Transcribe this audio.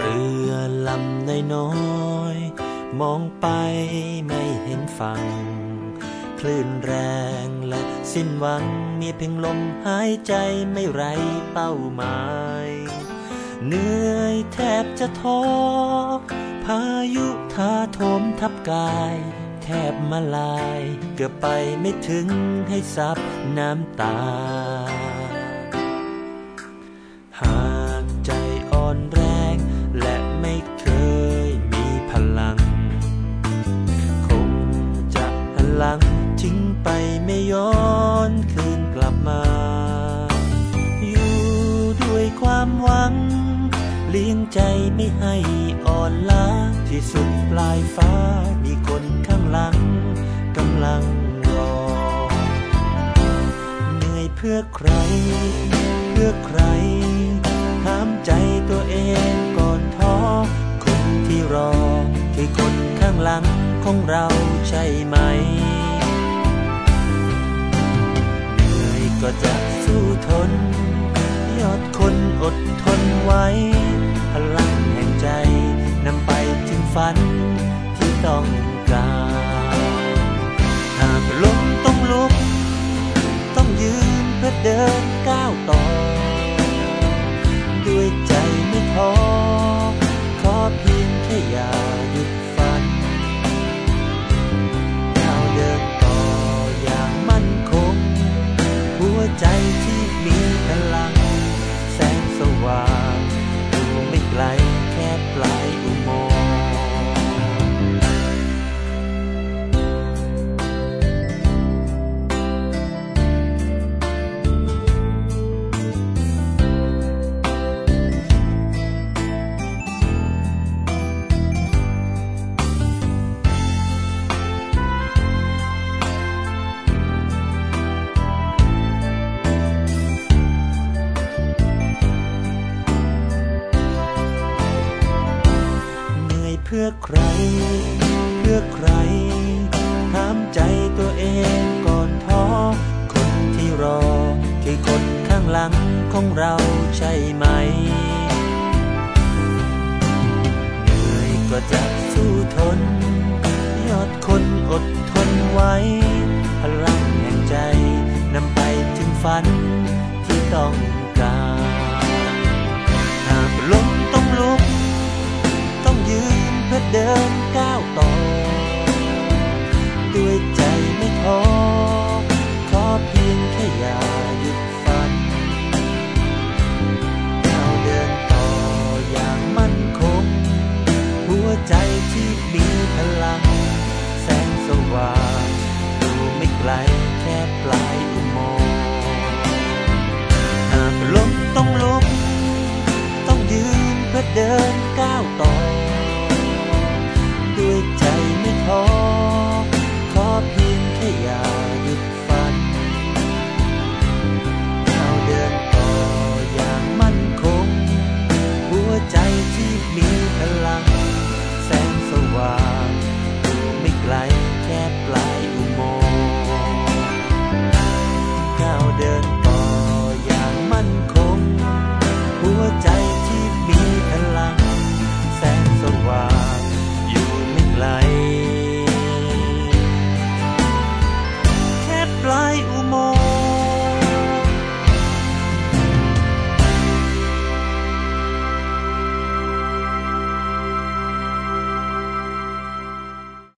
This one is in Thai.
เรือลำน้อยๆมองไปไม่เห็นฝั่ง คลื่นแรงและสิ้นหวัง มีเพียงลมหายใจไม่ไรเป้าหมาย เหนื่อยแทบจะท้อ พายุทาโถมทับกาย แทบมาลาย เกือบไปไม่ถึงให้ซับน้ำตา ย้อนคืนกลับมา อยู่ด้วยความหวัง เลี้ยงใจไม่ให้อ่อนล้าที่สุดปลายฟ้ามีคนข้างหลังกำลังรอ เหนื่อยเพื่อใคร เพื่อใครถามใจตัวเองก่อนท้อคนที่รอ คือคนข้างหลังของเราใช่ไหม ก็จะสู้ทน ยอดคนอดทนไว้ พื่อใคร เพื่อใครถามใจตัวเองก่อนท้อคนที่รอ คือคนข้างหลังของเราใช่ไหมเหนื่อยก็จะสู้ทน ต้องลุก ต้องยืนเพื่อเดินก้าวต่อ ด้วยใจไม่ท้อขอเพียงแค่อย่าหยุดฝัน เราเดินต่ออย่างมั่นคง หัวใจที่มีพลัง แสงสว่าง